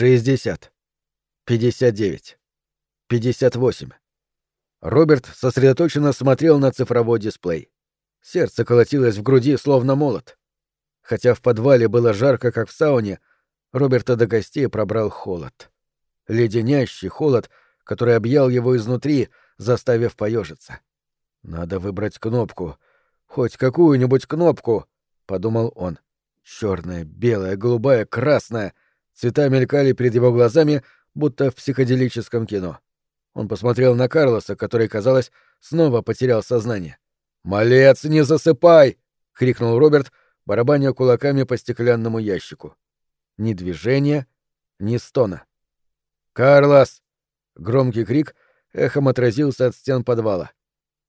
60. 59. 58. Роберт сосредоточенно смотрел на цифровой дисплей. Сердце колотилось в груди, словно молот. Хотя в подвале было жарко, как в сауне, Роберта до гостей пробрал холод. Леденящий холод, который объял его изнутри, заставив поежиться. «Надо выбрать кнопку. Хоть какую-нибудь кнопку», — подумал он. Черная, белая, голубая, красная. Цвета мелькали перед его глазами, будто в психоделическом кино. Он посмотрел на Карлоса, который, казалось, снова потерял сознание. «Малец, не засыпай!» — крикнул Роберт, барабаня кулаками по стеклянному ящику. Ни движения, ни стона. «Карлос!» — громкий крик эхом отразился от стен подвала.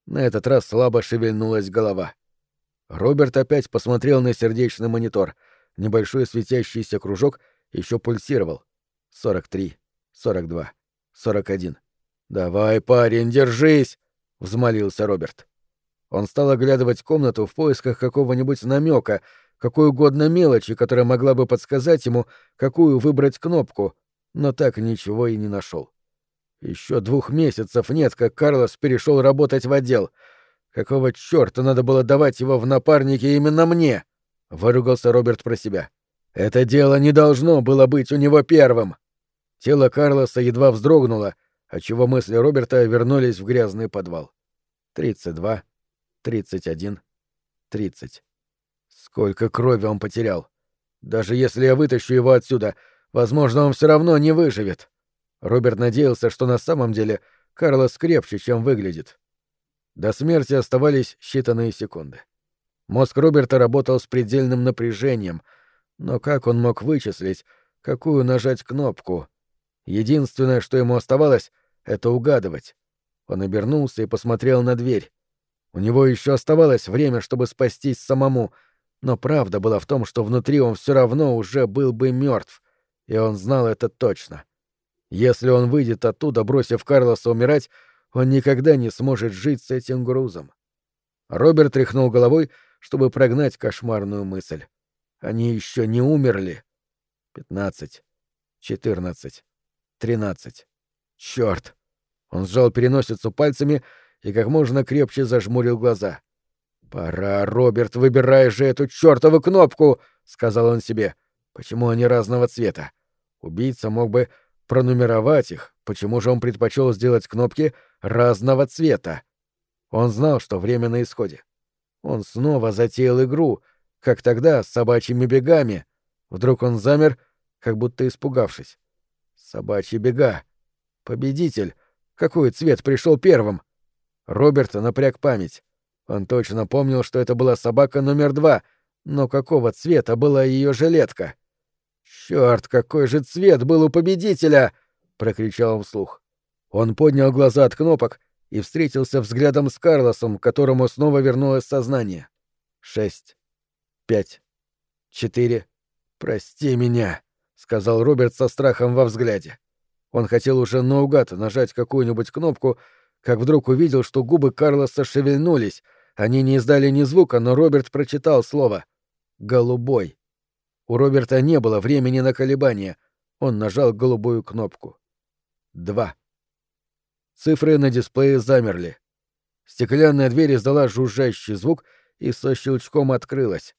На этот раз слабо шевельнулась голова. Роберт опять посмотрел на сердечный монитор. Небольшой светящийся кружок еще пульсировал. Сорок три, сорок два, сорок один. «Давай, парень, держись!» — взмолился Роберт. Он стал оглядывать комнату в поисках какого-нибудь намека, какой угодно мелочи, которая могла бы подсказать ему, какую выбрать кнопку, но так ничего и не нашел. Еще двух месяцев нет, как Карлос перешел работать в отдел. Какого черта надо было давать его в напарники именно мне? Выругался Роберт про себя. Это дело не должно было быть у него первым. Тело Карлоса едва вздрогнуло, отчего мысли Роберта вернулись в грязный подвал. Тридцать два, тридцать один, тридцать. Сколько крови он потерял. Даже если я вытащу его отсюда, возможно, он все равно не выживет. Роберт надеялся, что на самом деле Карлос крепче, чем выглядит. До смерти оставались считанные секунды. Мозг Роберта работал с предельным напряжением, но как он мог вычислить, какую нажать кнопку? Единственное, что ему оставалось, это угадывать. Он обернулся и посмотрел на дверь. У него еще оставалось время, чтобы спастись самому, но правда была в том, что внутри он все равно уже был бы мертв, и он знал это точно. Если он выйдет оттуда, бросив Карлоса умирать, он никогда не сможет жить с этим грузом. Роберт тряхнул головой, чтобы прогнать кошмарную мысль. Они еще не умерли. Пятнадцать, четырнадцать, тринадцать. Черт! Он сжал переносицу пальцами и как можно крепче зажмурил глаза. «Пора, Роберт, выбирай же эту чертову кнопку!» — сказал он себе. «Почему они разного цвета? Убийца мог бы пронумеровать их, почему же он предпочел сделать кнопки разного цвета? Он знал, что время на исходе. Он снова затеял игру, как тогда с собачьими бегами. Вдруг он замер, как будто испугавшись. Собачьи бега. Победитель. Какой цвет пришел первым? Роберт напряг память. Он точно помнил, что это была собака номер два, но какого цвета была ее жилетка? Черт, какой же цвет был у победителя! прокричал он вслух. Он поднял глаза от кнопок и встретился взглядом с Карлосом, которому снова вернулось сознание. Шесть. Пять. Четыре. Прости меня, сказал Роберт со страхом во взгляде. Он хотел уже наугад нажать какую-нибудь кнопку, как вдруг увидел, что губы Карлоса шевельнулись. Они не издали ни звука, но Роберт прочитал слово «голубой». У Роберта не было времени на колебания. Он нажал голубую кнопку. Два. Цифры на дисплее замерли. Стеклянная дверь издала жужжащий звук и со щелчком открылась.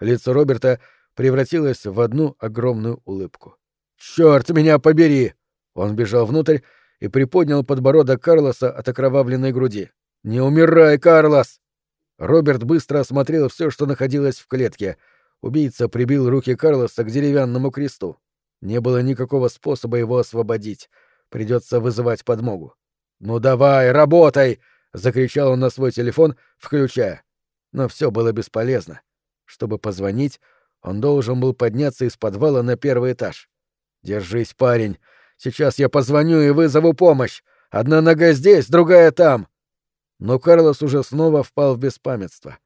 Лицо Роберта превратилось в одну огромную улыбку. «Чёрт меня побери!» Он бежал внутрь и приподнял подбородок Карлоса от окровавленной груди. «Не умирай, Карлос!» Роберт быстро осмотрел все, что находилось в клетке. Убийца прибил руки Карлоса к деревянному кресту. Не было никакого способа его освободить. Придется вызывать подмогу. «Ну давай, работай!» — закричал он на свой телефон, включая. Но все было бесполезно. Чтобы позвонить, он должен был подняться из подвала на первый этаж. «Держись, парень. Сейчас я позвоню и вызову помощь. Одна нога здесь, другая там». Но Карлос уже снова впал в беспамятство.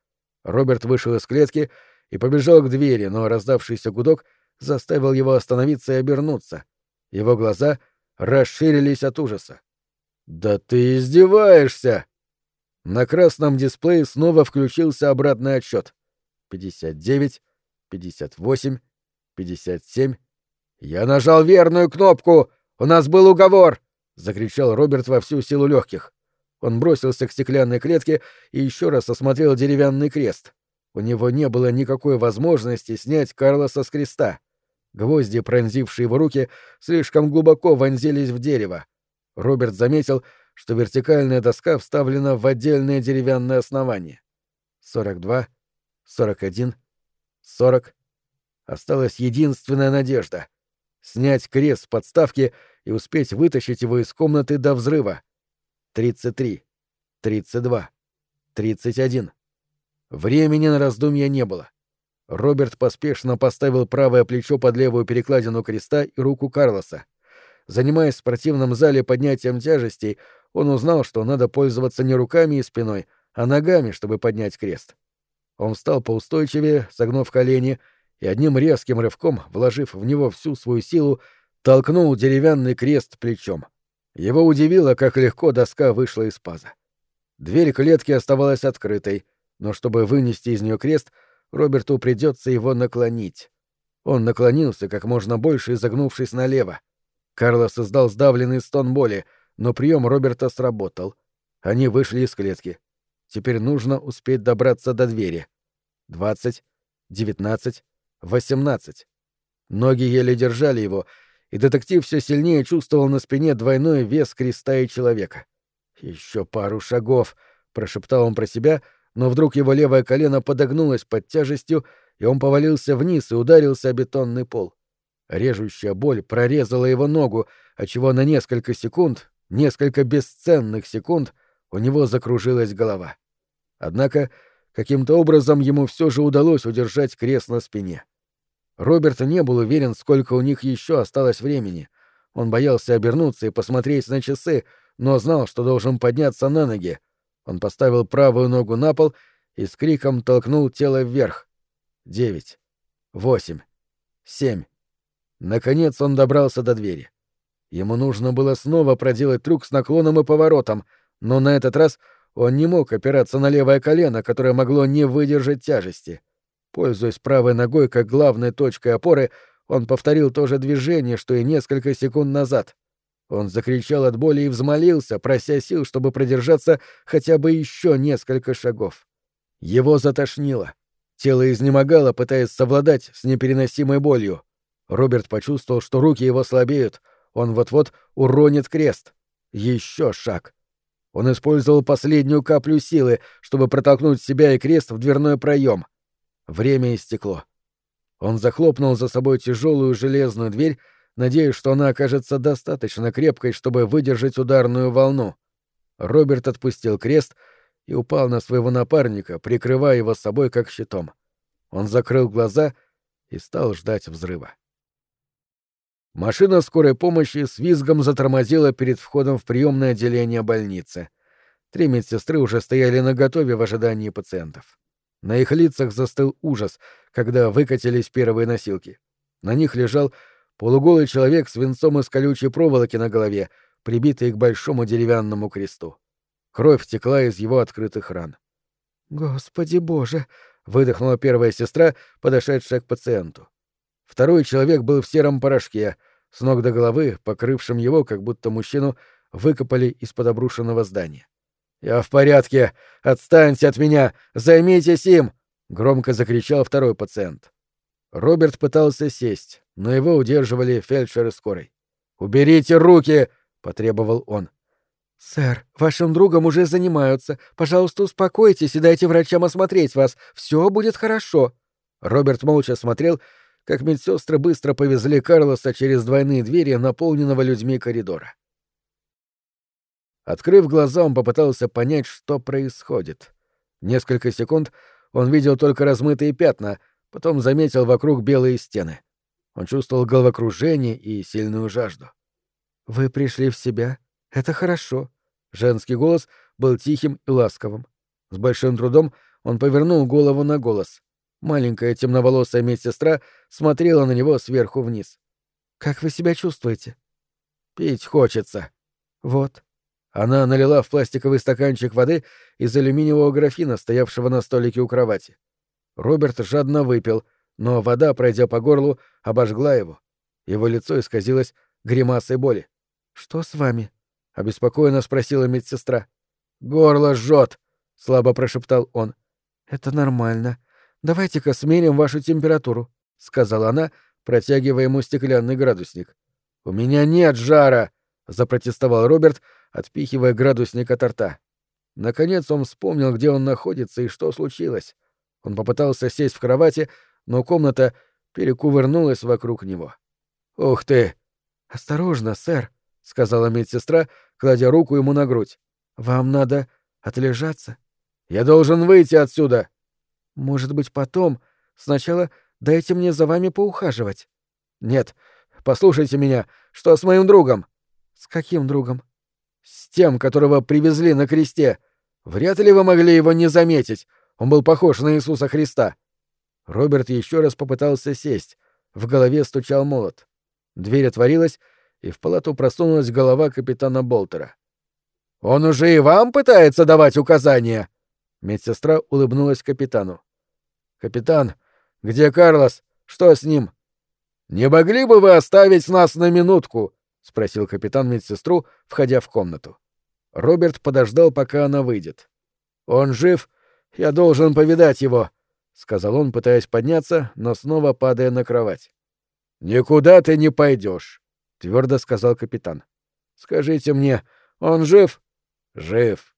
Роберт вышел из клетки и побежал к двери, но раздавшийся гудок заставил его остановиться и обернуться. Его глаза расширились от ужаса. «Да ты издеваешься!» На красном дисплее снова включился обратный отсчет. 59, 58, 57. «Я нажал верную кнопку! У нас был уговор!» — закричал Роберт во всю силу легких. Он бросился к стеклянной клетке и еще раз осмотрел деревянный крест. У него не было никакой возможности снять Карлоса с креста. Гвозди, пронзившие его руки, слишком глубоко вонзились в дерево. Роберт заметил, что вертикальная доска вставлена в отдельное деревянное основание. 42, 41, 40. Осталась единственная надежда — снять крест с подставки и успеть вытащить его из комнаты до взрыва. 33, 32, 31. Времени на раздумья не было. Роберт поспешно поставил правое плечо под левую перекладину креста и руку Карлоса. Занимаясь в спортивном зале поднятием тяжестей, он узнал, что надо пользоваться не руками и спиной, а ногами, чтобы поднять крест. Он встал поустойчивее, согнув колени, и одним резким рывком, вложив в него всю свою силу, толкнул деревянный крест плечом. Его удивило, как легко доска вышла из паза. Дверь клетки оставалась открытой, но чтобы вынести из нее крест — Роберту придется его наклонить. Он наклонился как можно больше, изогнувшись налево. Карлос издал сдавленный стон боли, но прием Роберта сработал. Они вышли из клетки. Теперь нужно успеть добраться до двери. Двадцать, девятнадцать, восемнадцать. Ноги еле держали его, и детектив все сильнее чувствовал на спине двойной вес креста и человека. Еще пару шагов, прошептал он про себя, но вдруг его левое колено подогнулось под тяжестью, и он повалился вниз и ударился о бетонный пол. Режущая боль прорезала его ногу, отчего на несколько секунд, несколько бесценных секунд, у него закружилась голова. Однако каким-то образом ему все же удалось удержать крест на спине. Роберт не был уверен, сколько у них еще осталось времени. Он боялся обернуться и посмотреть на часы, но знал, что должен подняться на ноги, он поставил правую ногу на пол и с криком толкнул тело вверх. Девять. Восемь. Семь. Наконец он добрался до двери. Ему нужно было снова проделать трюк с наклоном и поворотом, но на этот раз он не мог опираться на левое колено, которое могло не выдержать тяжести. Пользуясь правой ногой как главной точкой опоры, он повторил то же движение, что и несколько секунд назад. Он закричал от боли и взмолился, прося сил, чтобы продержаться хотя бы еще несколько шагов. Его затошнило. Тело изнемогало, пытаясь совладать с непереносимой болью. Роберт почувствовал, что руки его слабеют. Он вот-вот уронит крест. Еще шаг. Он использовал последнюю каплю силы, чтобы протолкнуть себя и крест в дверной проем. Время истекло. Он захлопнул за собой тяжелую железную дверь надеясь, что она окажется достаточно крепкой, чтобы выдержать ударную волну. Роберт отпустил крест и упал на своего напарника, прикрывая его собой как щитом. Он закрыл глаза и стал ждать взрыва. Машина скорой помощи с визгом затормозила перед входом в приемное отделение больницы. Три медсестры уже стояли наготове в ожидании пациентов. На их лицах застыл ужас, когда выкатились первые носилки. На них лежал Полуголый человек с венцом из колючей проволоки на голове, прибитый к большому деревянному кресту. Кровь текла из его открытых ран. «Господи боже!» — выдохнула первая сестра, подошедшая к пациенту. Второй человек был в сером порошке, с ног до головы, покрывшим его, как будто мужчину выкопали из-под обрушенного здания. «Я в порядке! Отстаньте от меня! Займитесь им!» — громко закричал второй пациент. Роберт пытался сесть, но его удерживали фельдшеры скорой. «Уберите руки!» — потребовал он. «Сэр, вашим другом уже занимаются. Пожалуйста, успокойтесь и дайте врачам осмотреть вас. Все будет хорошо». Роберт молча смотрел, как медсестры быстро повезли Карлоса через двойные двери наполненного людьми коридора. Открыв глаза, он попытался понять, что происходит. Несколько секунд он видел только размытые пятна, потом заметил вокруг белые стены. Он чувствовал головокружение и сильную жажду. «Вы пришли в себя. Это хорошо». Женский голос был тихим и ласковым. С большим трудом он повернул голову на голос. Маленькая темноволосая медсестра смотрела на него сверху вниз. «Как вы себя чувствуете?» «Пить хочется». «Вот». Она налила в пластиковый стаканчик воды из алюминиевого графина, стоявшего на столике у кровати. Роберт жадно выпил — но вода, пройдя по горлу, обожгла его. Его лицо исказилось гримасой боли. «Что с вами?» — обеспокоенно спросила медсестра. «Горло жжет!» — слабо прошептал он. «Это нормально. Давайте-ка смерим вашу температуру», — сказала она, протягивая ему стеклянный градусник. «У меня нет жара!» — запротестовал Роберт, отпихивая градусник от рта. Наконец он вспомнил, где он находится и что случилось. Он попытался сесть в кровати, но комната перекувырнулась вокруг него. «Ух ты!» «Осторожно, сэр», — сказала медсестра, кладя руку ему на грудь. «Вам надо отлежаться». «Я должен выйти отсюда». «Может быть, потом. Сначала дайте мне за вами поухаживать». «Нет, послушайте меня. Что с моим другом?» «С каким другом?» «С тем, которого привезли на кресте. Вряд ли вы могли его не заметить. Он был похож на Иисуса Христа». Роберт еще раз попытался сесть. В голове стучал молот. Дверь отворилась, и в палату просунулась голова капитана Болтера. «Он уже и вам пытается давать указания?» Медсестра улыбнулась капитану. «Капитан, где Карлос? Что с ним?» «Не могли бы вы оставить нас на минутку?» — спросил капитан медсестру, входя в комнату. Роберт подождал, пока она выйдет. «Он жив? Я должен повидать его», — сказал он, пытаясь подняться, но снова падая на кровать. «Никуда ты не пойдешь», — твердо сказал капитан. «Скажите мне, он жив?» «Жив».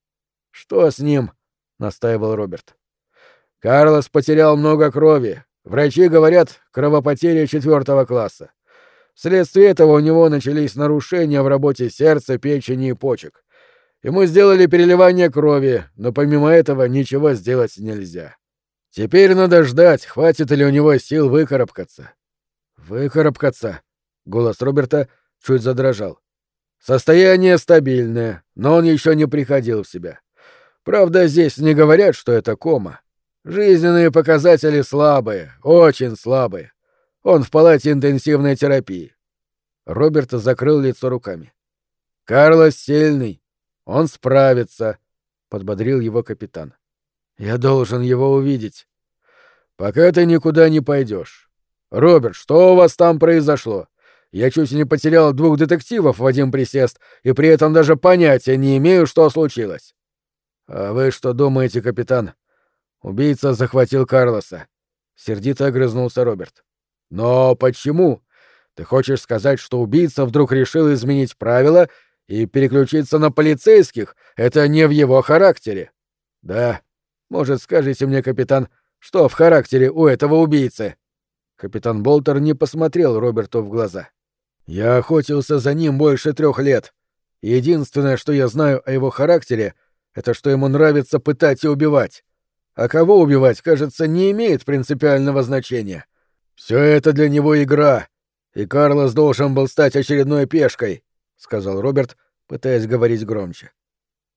«Что с ним?» — настаивал Роберт. «Карлос потерял много крови. Врачи говорят, кровопотеря четвертого класса. Вследствие этого у него начались нарушения в работе сердца, печени и почек. Ему сделали переливание крови, но помимо этого ничего сделать нельзя. Теперь надо ждать, хватит ли у него сил выкарабкаться. Выкарабкаться. Голос Роберта чуть задрожал. Состояние стабильное, но он еще не приходил в себя. Правда, здесь не говорят, что это кома. Жизненные показатели слабые, очень слабые. Он в палате интенсивной терапии. Роберт закрыл лицо руками. Карлос сильный. Он справится, подбодрил его капитан. Я должен его увидеть. Пока ты никуда не пойдешь. Роберт, что у вас там произошло? Я чуть не потерял двух детективов в один присест, и при этом даже понятия не имею, что случилось. А вы что думаете, капитан? Убийца захватил Карлоса. Сердито огрызнулся Роберт. Но почему? Ты хочешь сказать, что убийца вдруг решил изменить правила и переключиться на полицейских? Это не в его характере. Да. Может, скажете мне, капитан, что в характере у этого убийцы? Капитан Болтер не посмотрел Роберту в глаза. Я охотился за ним больше трех лет. Единственное, что я знаю о его характере, это что ему нравится пытать и убивать. А кого убивать, кажется, не имеет принципиального значения. Все это для него игра, и Карлос должен был стать очередной пешкой, сказал Роберт, пытаясь говорить громче.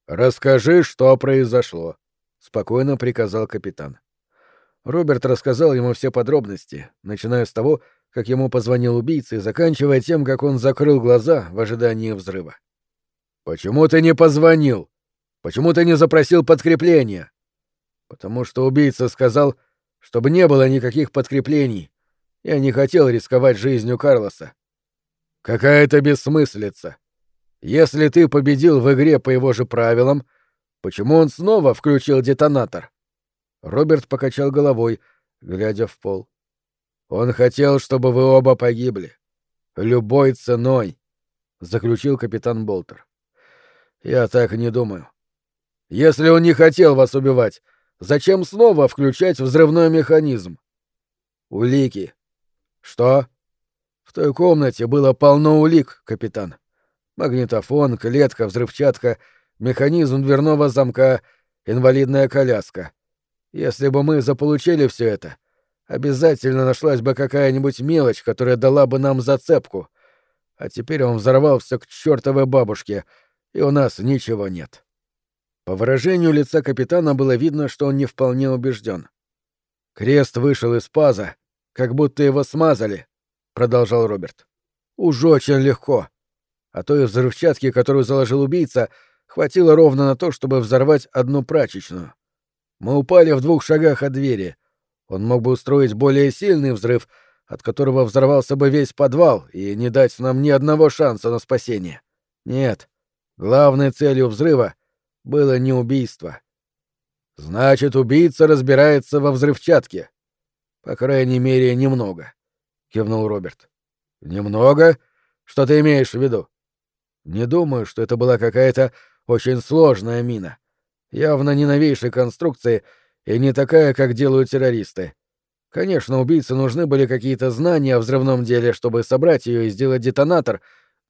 Расскажи, что произошло, спокойно приказал капитан. Роберт рассказал ему все подробности, начиная с того, как ему позвонил убийца и заканчивая тем, как он закрыл глаза в ожидании взрыва. «Почему ты не позвонил? Почему ты не запросил подкрепления?» «Потому что убийца сказал, чтобы не было никаких подкреплений. Я не хотел рисковать жизнью Карлоса». «Какая-то бессмыслица. Если ты победил в игре по его же правилам, почему он снова включил детонатор?» Роберт покачал головой, глядя в пол. Он хотел, чтобы вы оба погибли. Любой ценой, заключил капитан Болтер. Я так не думаю. Если он не хотел вас убивать, зачем снова включать взрывной механизм? Улики. Что? В той комнате было полно улик, капитан. Магнитофон, клетка, взрывчатка, механизм дверного замка, инвалидная коляска. Если бы мы заполучили все это, Обязательно нашлась бы какая-нибудь мелочь, которая дала бы нам зацепку. А теперь он взорвался к чертовой бабушке, и у нас ничего нет. По выражению лица капитана было видно, что он не вполне убежден. Крест вышел из паза, как будто его смазали, продолжал Роберт. Уж очень легко. А той взрывчатки, которую заложил убийца, хватило ровно на то, чтобы взорвать одну прачечную. Мы упали в двух шагах от двери — он мог бы устроить более сильный взрыв, от которого взорвался бы весь подвал и не дать нам ни одного шанса на спасение. Нет, главной целью взрыва было не убийство. Значит, убийца разбирается во взрывчатке. По крайней мере, немного, кивнул Роберт. Немного? Что ты имеешь в виду? Не думаю, что это была какая-то очень сложная мина. Явно не новейшей конструкции и не такая, как делают террористы. Конечно, убийце нужны были какие-то знания о взрывном деле, чтобы собрать ее и сделать детонатор,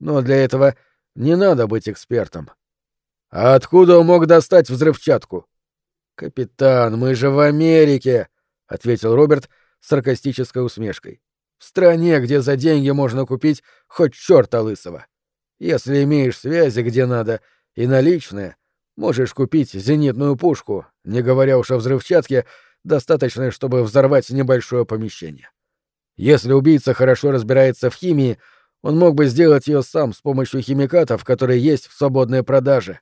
но для этого не надо быть экспертом. А откуда он мог достать взрывчатку? Капитан, мы же в Америке, ответил Роберт с саркастической усмешкой. В стране, где за деньги можно купить хоть черта лысого. Если имеешь связи где надо и наличные, можешь купить зенитную пушку, не говоря уж о взрывчатке, достаточной, чтобы взорвать небольшое помещение. Если убийца хорошо разбирается в химии, он мог бы сделать ее сам с помощью химикатов, которые есть в свободной продаже.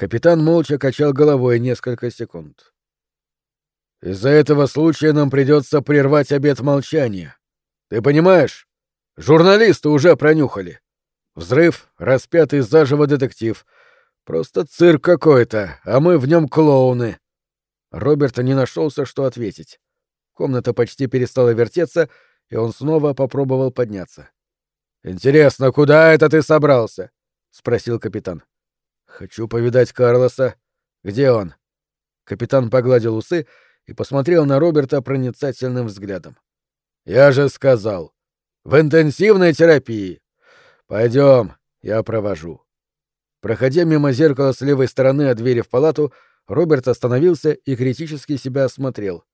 Капитан молча качал головой несколько секунд. Из-за этого случая нам придется прервать обет молчания. Ты понимаешь? Журналисты уже пронюхали. Взрыв, распятый заживо детектив. Просто цирк какой-то, а мы в нем клоуны. Роберт не нашелся, что ответить. Комната почти перестала вертеться, и он снова попробовал подняться. «Интересно, куда это ты собрался?» — спросил капитан. «Хочу повидать Карлоса. Где он?» Капитан погладил усы и посмотрел на Роберта проницательным взглядом. «Я же сказал. В интенсивной терапии. Пойдем, я провожу». Проходя мимо зеркала с левой стороны от двери в палату, Роберт остановился и критически себя осмотрел.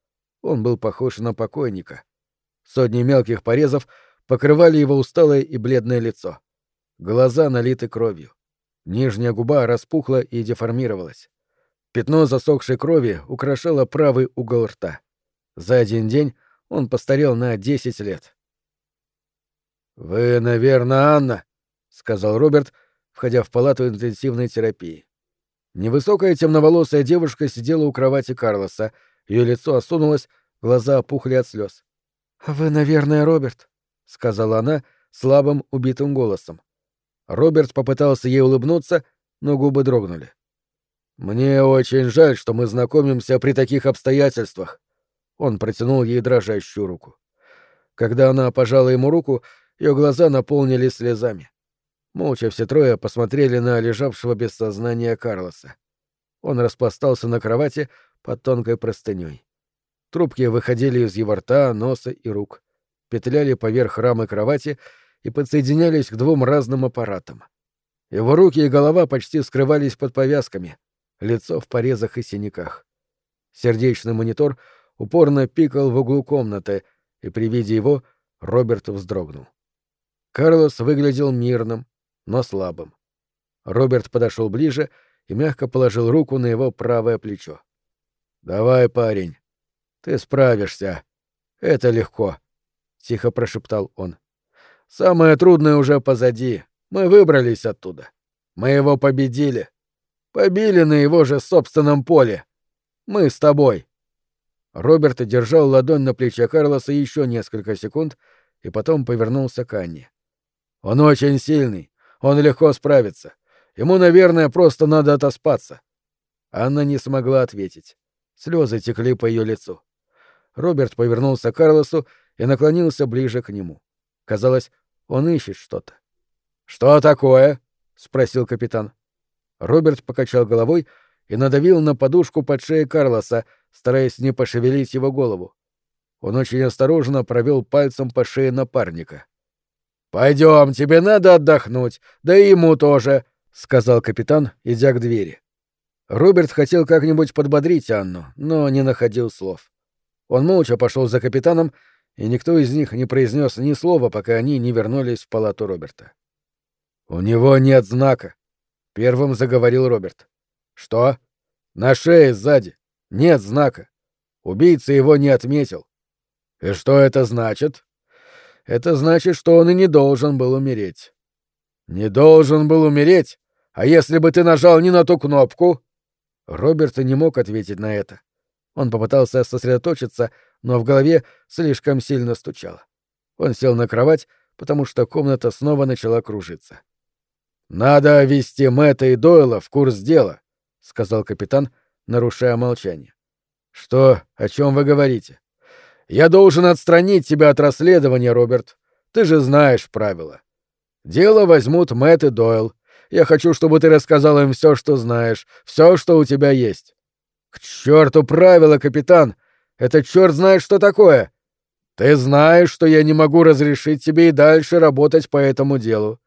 Он был похож на покойника. Сотни мелких порезов покрывали его усталое и бледное лицо. Глаза налиты кровью. Нижняя губа распухла и деформировалась. Пятно засохшей крови украшало правый угол рта. За один день он постарел на десять лет. «Вы, наверное, Анна», — сказал Роберт, входя в палату интенсивной терапии. Невысокая темноволосая девушка сидела у кровати Карлоса. Ее лицо осунулось, глаза опухли от слез. «Вы, наверное, Роберт», — сказала она слабым, убитым голосом. Роберт попытался ей улыбнуться, но губы дрогнули. «Мне очень жаль, что мы знакомимся при таких обстоятельствах». Он протянул ей дрожащую руку. Когда она пожала ему руку, ее глаза наполнились слезами. Молча все трое посмотрели на лежавшего без сознания Карлоса. Он распластался на кровати под тонкой простыней. Трубки выходили из его рта, носа и рук, петляли поверх рамы кровати и подсоединялись к двум разным аппаратам. Его руки и голова почти скрывались под повязками, лицо в порезах и синяках. Сердечный монитор упорно пикал в углу комнаты, и при виде его Роберт вздрогнул. Карлос выглядел мирным, но слабым. Роберт подошел ближе и мягко положил руку на его правое плечо. «Давай, парень, ты справишься. Это легко», — тихо прошептал он. «Самое трудное уже позади. Мы выбрались оттуда. Мы его победили. Побили на его же собственном поле. Мы с тобой». Роберт держал ладонь на плече Карлоса еще несколько секунд и потом повернулся к Анне. «Он очень сильный, он легко справится. Ему, наверное, просто надо отоспаться. Анна не смогла ответить. Слезы текли по ее лицу. Роберт повернулся к Карлосу и наклонился ближе к нему. Казалось, он ищет что-то. «Что такое?» — спросил капитан. Роберт покачал головой и надавил на подушку под шеей Карлоса, стараясь не пошевелить его голову. Он очень осторожно провел пальцем по шее напарника. Пойдем, тебе надо отдохнуть, да и ему тоже, сказал капитан, идя к двери. Роберт хотел как-нибудь подбодрить Анну, но не находил слов. Он молча пошел за капитаном, и никто из них не произнес ни слова, пока они не вернулись в палату Роберта. У него нет знака, первым заговорил Роберт. Что? На шее сзади. Нет знака. Убийца его не отметил. И что это значит? это значит, что он и не должен был умереть. Не должен был умереть? А если бы ты нажал не на ту кнопку? Роберт не мог ответить на это. Он попытался сосредоточиться, но в голове слишком сильно стучало. Он сел на кровать, потому что комната снова начала кружиться. «Надо ввести Мэтта и Дойла в курс дела», — сказал капитан, нарушая молчание. «Что? О чем вы говорите?» «Я должен отстранить тебя от расследования, Роберт. Ты же знаешь правила. Дело возьмут Мэтт и Дойл. Я хочу, чтобы ты рассказал им все, что знаешь, все, что у тебя есть». «К черту правила, капитан! Это черт знает, что такое!» «Ты знаешь, что я не могу разрешить тебе и дальше работать по этому делу.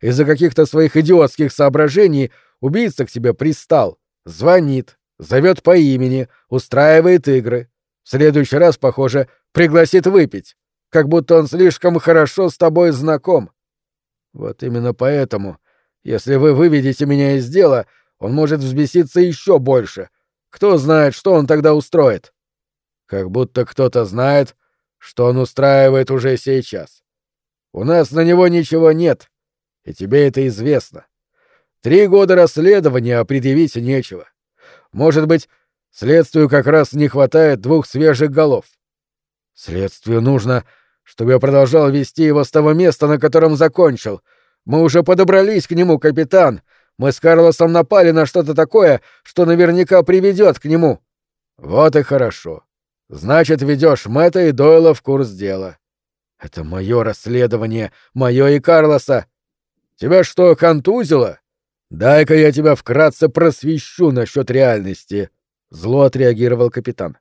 Из-за каких-то своих идиотских соображений убийца к тебе пристал, звонит, зовет по имени, устраивает игры. В следующий раз, похоже, пригласит выпить, как будто он слишком хорошо с тобой знаком. Вот именно поэтому, если вы выведете меня из дела, он может взбеситься еще больше. Кто знает, что он тогда устроит? Как будто кто-то знает, что он устраивает уже сейчас. У нас на него ничего нет, и тебе это известно. Три года расследования, а предъявить нечего. Может быть, следствию как раз не хватает двух свежих голов. Следствию нужно, чтобы я продолжал вести его с того места, на котором закончил. Мы уже подобрались к нему, капитан. Мы с Карлосом напали на что-то такое, что наверняка приведет к нему. Вот и хорошо. Значит, ведешь Мэтта и Дойла в курс дела. Это мое расследование, мое и Карлоса. Тебя что, контузило? Дай-ка я тебя вкратце просвещу насчет реальности. Зло отреагировал капитан.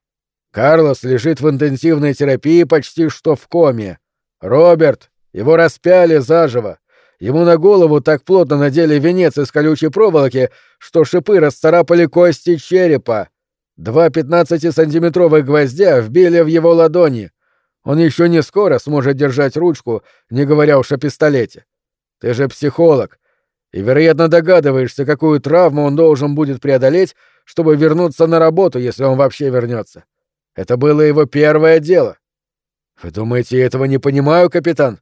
Карлос лежит в интенсивной терапии почти что в коме. Роберт, его распяли заживо. Ему на голову так плотно надели венец из колючей проволоки, что шипы расцарапали кости черепа. Два пятнадцатисантиметровых гвоздя вбили в его ладони. Он еще не скоро сможет держать ручку, не говоря уж о пистолете. Ты же психолог, и, вероятно, догадываешься, какую травму он должен будет преодолеть, чтобы вернуться на работу, если он вообще вернется. Это было его первое дело. Вы думаете, я этого не понимаю, капитан?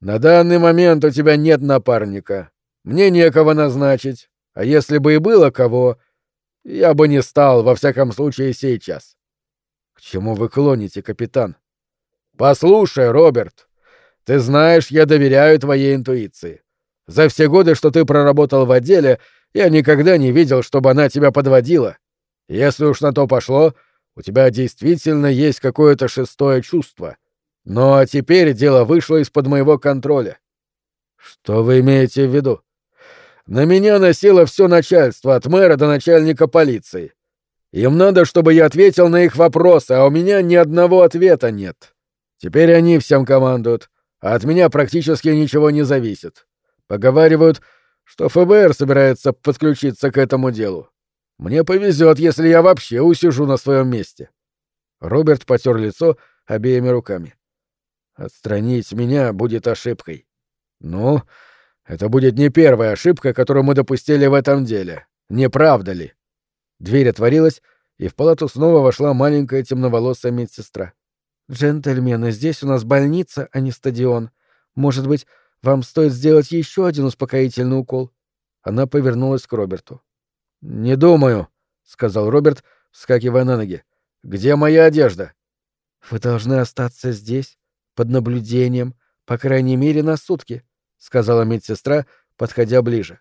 На данный момент у тебя нет напарника. Мне некого назначить. А если бы и было кого, я бы не стал, во всяком случае, сейчас. К чему вы клоните, капитан? Послушай, Роберт, ты знаешь, я доверяю твоей интуиции. За все годы, что ты проработал в отделе, я никогда не видел, чтобы она тебя подводила. Если уж на то пошло, у тебя действительно есть какое-то шестое чувство. Но теперь дело вышло из-под моего контроля. Что вы имеете в виду? На меня носило все начальство, от мэра до начальника полиции. Им надо, чтобы я ответил на их вопросы, а у меня ни одного ответа нет. Теперь они всем командуют, а от меня практически ничего не зависит. Поговаривают, что ФБР собирается подключиться к этому делу. Мне повезет, если я вообще усижу на своем месте. Роберт потер лицо обеими руками. Отстранить меня будет ошибкой. Ну, это будет не первая ошибка, которую мы допустили в этом деле. Не правда ли? Дверь отворилась, и в палату снова вошла маленькая темноволосая медсестра. «Джентльмены, здесь у нас больница, а не стадион. Может быть, вам стоит сделать еще один успокоительный укол?» Она повернулась к Роберту. «Не думаю», — сказал Роберт, вскакивая на ноги. «Где моя одежда?» «Вы должны остаться здесь, под наблюдением, по крайней мере, на сутки», — сказала медсестра, подходя ближе.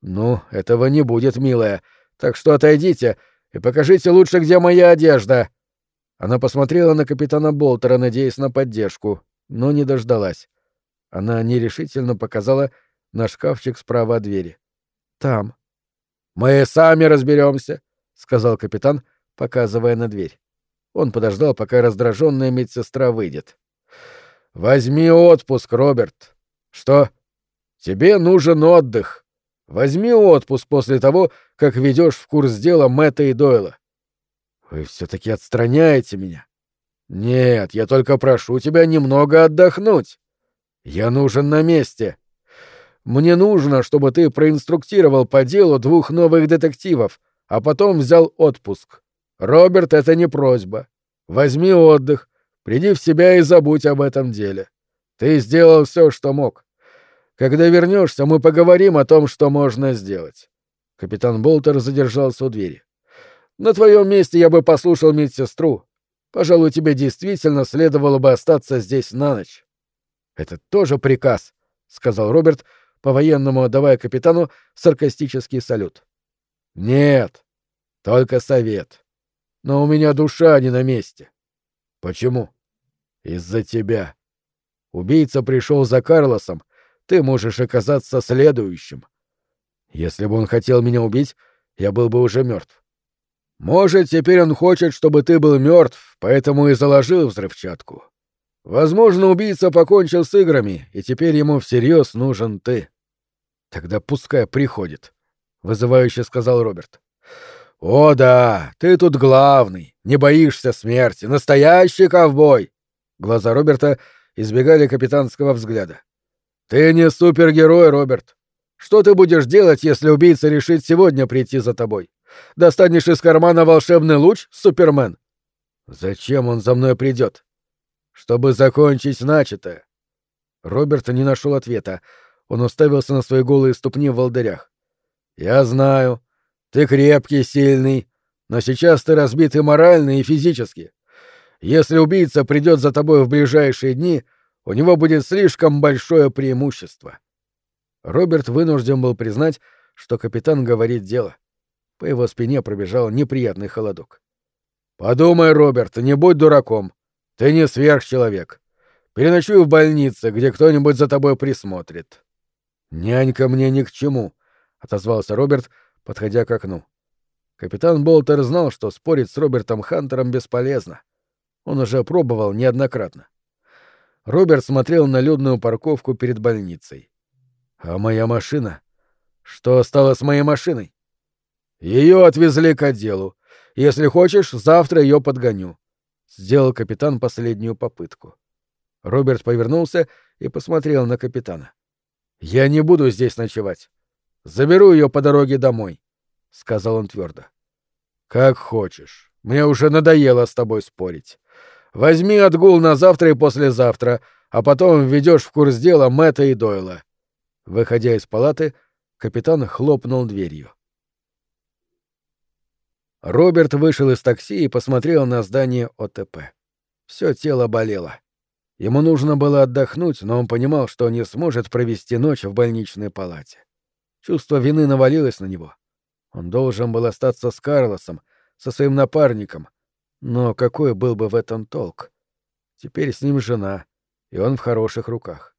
«Ну, этого не будет, милая, так что отойдите и покажите лучше, где моя одежда». Она посмотрела на капитана Болтера, надеясь на поддержку, но не дождалась. Она нерешительно показала на шкафчик справа от двери. «Там». «Мы сами разберемся», — сказал капитан, показывая на дверь. Он подождал, пока раздраженная медсестра выйдет. «Возьми отпуск, Роберт. Что? Тебе нужен отдых. Возьми отпуск после того, как ведешь в курс дела Мэтта и Дойла. Вы все-таки отстраняете меня. Нет, я только прошу тебя немного отдохнуть. Я нужен на месте. Мне нужно, чтобы ты проинструктировал по делу двух новых детективов, а потом взял отпуск. Роберт, это не просьба. Возьми отдых, приди в себя и забудь об этом деле. Ты сделал все, что мог. Когда вернешься, мы поговорим о том, что можно сделать. Капитан Болтер задержался у двери. На твоем месте я бы послушал медсестру. Пожалуй, тебе действительно следовало бы остаться здесь на ночь. Это тоже приказ, сказал Роберт, по-военному отдавая капитану саркастический салют. Нет, только совет. Но у меня душа не на месте. Почему? Из-за тебя. Убийца пришел за Карлосом, ты можешь оказаться следующим. Если бы он хотел меня убить, я был бы уже мертв. Может, теперь он хочет, чтобы ты был мертв, поэтому и заложил взрывчатку. Возможно, убийца покончил с играми, и теперь ему всерьез нужен ты. Тогда пускай приходит, вызывающе сказал Роберт. О да, ты тут главный, не боишься смерти, настоящий ковбой. Глаза Роберта избегали капитанского взгляда. Ты не супергерой, Роберт. Что ты будешь делать, если убийца решит сегодня прийти за тобой? Достанешь из кармана волшебный луч, Супермен? Зачем он за мной придет? Чтобы закончить начатое. Роберт не нашел ответа. Он уставился на свои голые ступни в волдырях. Я знаю. Ты крепкий, сильный, но сейчас ты разбит и морально, и физически. Если убийца придет за тобой в ближайшие дни, у него будет слишком большое преимущество. Роберт вынужден был признать, что капитан говорит дело. По его спине пробежал неприятный холодок. «Подумай, Роберт, не будь дураком. Ты не сверхчеловек. Переночуй в больнице, где кто-нибудь за тобой присмотрит». «Нянька мне ни к чему», — отозвался Роберт, подходя к окну. Капитан Болтер знал, что спорить с Робертом Хантером бесполезно. Он уже пробовал неоднократно. Роберт смотрел на людную парковку перед больницей. «А моя машина? Что стало с моей машиной?» «Ее отвезли к отделу. Если хочешь, завтра ее подгоню». Сделал капитан последнюю попытку. Роберт повернулся и посмотрел на капитана. «Я не буду здесь ночевать. Заберу ее по дороге домой», — сказал он твердо. «Как хочешь. Мне уже надоело с тобой спорить. Возьми отгул на завтра и послезавтра, а потом введешь в курс дела Мэтта и Дойла». Выходя из палаты, капитан хлопнул дверью. Роберт вышел из такси и посмотрел на здание ОТП. Все тело болело. Ему нужно было отдохнуть, но он понимал, что не сможет провести ночь в больничной палате. Чувство вины навалилось на него. Он должен был остаться с Карлосом, со своим напарником. Но какой был бы в этом толк? Теперь с ним жена, и он в хороших руках.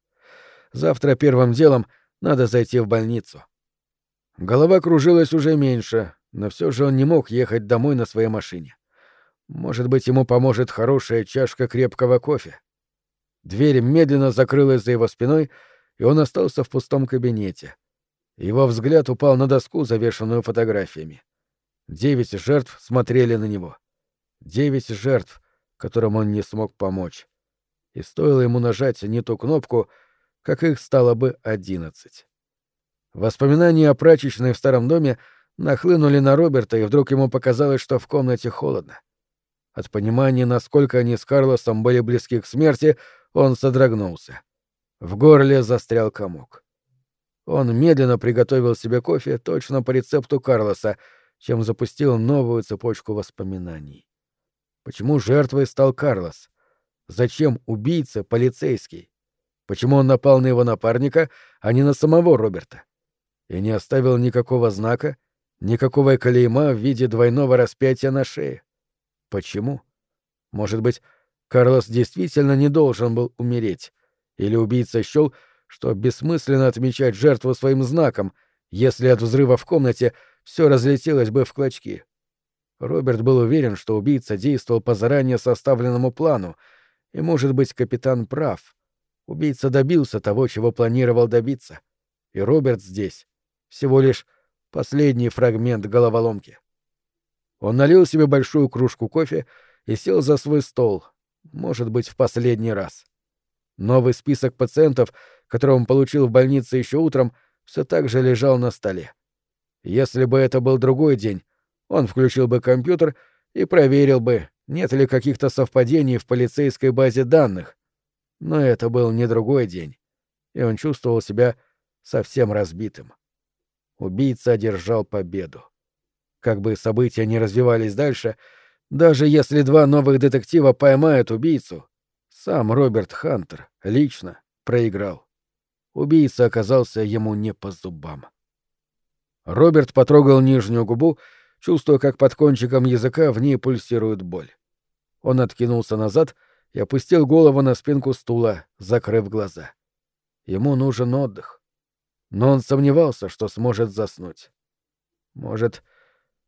Завтра первым делом надо зайти в больницу. Голова кружилась уже меньше, но все же он не мог ехать домой на своей машине. Может быть, ему поможет хорошая чашка крепкого кофе. Дверь медленно закрылась за его спиной, и он остался в пустом кабинете. Его взгляд упал на доску, завешенную фотографиями. Девять жертв смотрели на него. Девять жертв, которым он не смог помочь. И стоило ему нажать не ту кнопку, как их стало бы одиннадцать. Воспоминания о прачечной в старом доме нахлынули на Роберта, и вдруг ему показалось, что в комнате холодно. От понимания, насколько они с Карлосом были близки к смерти, он содрогнулся. В горле застрял комок. Он медленно приготовил себе кофе точно по рецепту Карлоса, чем запустил новую цепочку воспоминаний. Почему жертвой стал Карлос? Зачем убийца полицейский? Почему он напал на его напарника, а не на самого Роберта? И не оставил никакого знака, Никакого клейма в виде двойного распятия на шее. Почему? Может быть, Карлос действительно не должен был умереть, или убийца счел, что бессмысленно отмечать жертву своим знаком, если от взрыва в комнате все разлетелось бы в клочки. Роберт был уверен, что убийца действовал по заранее составленному плану, и, может быть, капитан прав. Убийца добился того, чего планировал добиться. И Роберт здесь всего лишь Последний фрагмент головоломки. Он налил себе большую кружку кофе и сел за свой стол, может быть, в последний раз. Новый список пациентов, который он получил в больнице еще утром, все так же лежал на столе. Если бы это был другой день, он включил бы компьютер и проверил бы, нет ли каких-то совпадений в полицейской базе данных. Но это был не другой день, и он чувствовал себя совсем разбитым убийца одержал победу. Как бы события ни развивались дальше, Даже если два новых детектива поймают убийцу, сам Роберт Хантер лично проиграл. Убийца оказался ему не по зубам. Роберт потрогал нижнюю губу, чувствуя, как под кончиком языка в ней пульсирует боль. Он откинулся назад и опустил голову на спинку стула, закрыв глаза. Ему нужен отдых. Но он сомневался, что сможет заснуть. Может,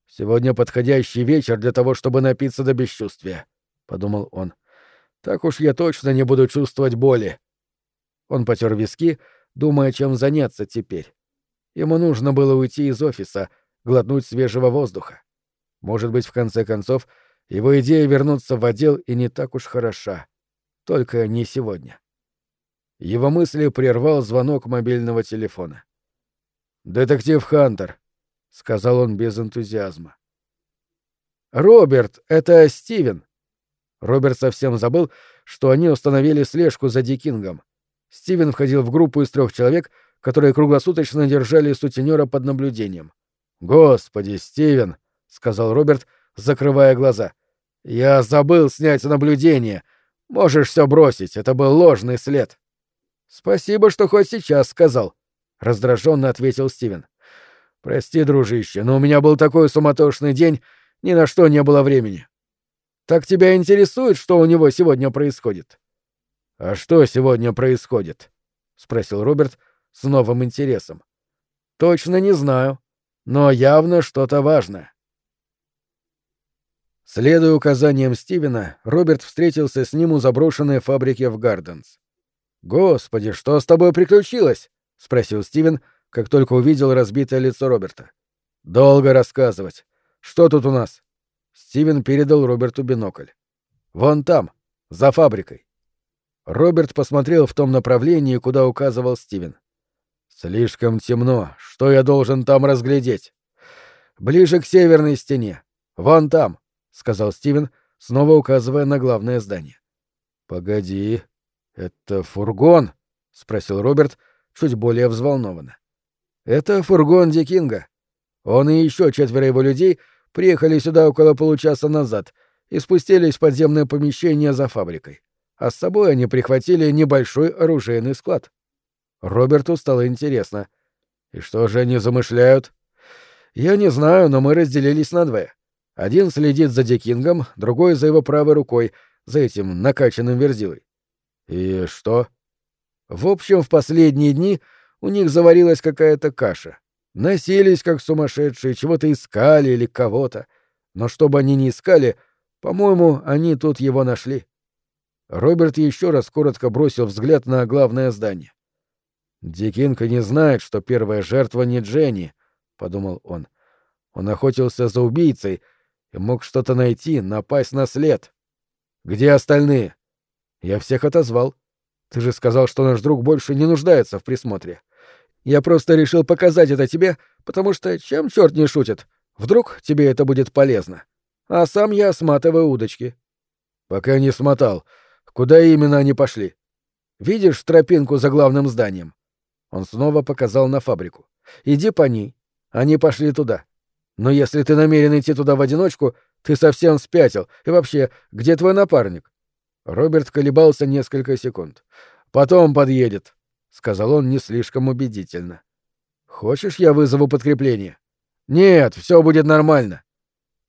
сегодня подходящий вечер для того, чтобы напиться до бесчувствия, — подумал он. Так уж я точно не буду чувствовать боли. Он потер виски, думая, чем заняться теперь. Ему нужно было уйти из офиса, глотнуть свежего воздуха. Может быть, в конце концов, его идея вернуться в отдел и не так уж хороша. Только не сегодня. Его мысли прервал звонок мобильного телефона. «Детектив Хантер», — сказал он без энтузиазма. «Роберт, это Стивен». Роберт совсем забыл, что они установили слежку за Дикингом. Стивен входил в группу из трех человек, которые круглосуточно держали сутенера под наблюдением. «Господи, Стивен», — сказал Роберт, закрывая глаза. «Я забыл снять наблюдение. Можешь все бросить, это был ложный след». «Спасибо, что хоть сейчас сказал», — раздраженно ответил Стивен. «Прости, дружище, но у меня был такой суматошный день, ни на что не было времени». «Так тебя интересует, что у него сегодня происходит?» «А что сегодня происходит?» — спросил Роберт с новым интересом. «Точно не знаю, но явно что-то важное». Следуя указаниям Стивена, Роберт встретился с ним у заброшенной фабрики в Гарденс. «Господи, что с тобой приключилось?» — спросил Стивен, как только увидел разбитое лицо Роберта. «Долго рассказывать. Что тут у нас?» Стивен передал Роберту бинокль. «Вон там, за фабрикой». Роберт посмотрел в том направлении, куда указывал Стивен. «Слишком темно. Что я должен там разглядеть?» «Ближе к северной стене. Вон там», — сказал Стивен, снова указывая на главное здание. «Погоди», «Это фургон?» — спросил Роберт, чуть более взволнованно. «Это фургон Дикинга. Он и еще четверо его людей приехали сюда около получаса назад и спустились в подземное помещение за фабрикой. А с собой они прихватили небольшой оружейный склад». Роберту стало интересно. «И что же они замышляют?» «Я не знаю, но мы разделились на двое. Один следит за Дикингом, другой — за его правой рукой, за этим накачанным верзилой. И что? В общем, в последние дни у них заварилась какая-то каша. Носились как сумасшедшие, чего-то искали или кого-то. Но что бы они ни искали, по-моему, они тут его нашли. Роберт еще раз коротко бросил взгляд на главное здание. «Дикинка не знает, что первая жертва не Дженни», — подумал он. Он охотился за убийцей и мог что-то найти, напасть на след. «Где остальные?» Я всех отозвал. Ты же сказал, что наш друг больше не нуждается в присмотре. Я просто решил показать это тебе, потому что чем черт не шутит, вдруг тебе это будет полезно. А сам я сматываю удочки. Пока не смотал. Куда именно они пошли? Видишь тропинку за главным зданием? Он снова показал на фабрику. Иди по ней. Они пошли туда. Но если ты намерен идти туда в одиночку, ты совсем спятил. И вообще, где твой напарник? Роберт колебался несколько секунд. «Потом подъедет», — сказал он не слишком убедительно. «Хочешь, я вызову подкрепление?» «Нет, все будет нормально».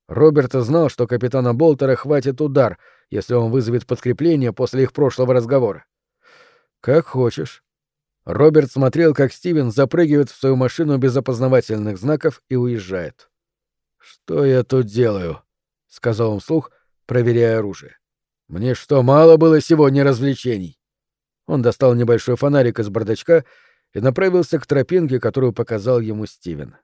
Роберт знал, что капитана Болтера хватит удар, если он вызовет подкрепление после их прошлого разговора. «Как хочешь». Роберт смотрел, как Стивен запрыгивает в свою машину без опознавательных знаков и уезжает. «Что я тут делаю?» — сказал он вслух, проверяя оружие. Мне что, мало было сегодня развлечений? Он достал небольшой фонарик из бардачка и направился к тропинке, которую показал ему Стивен.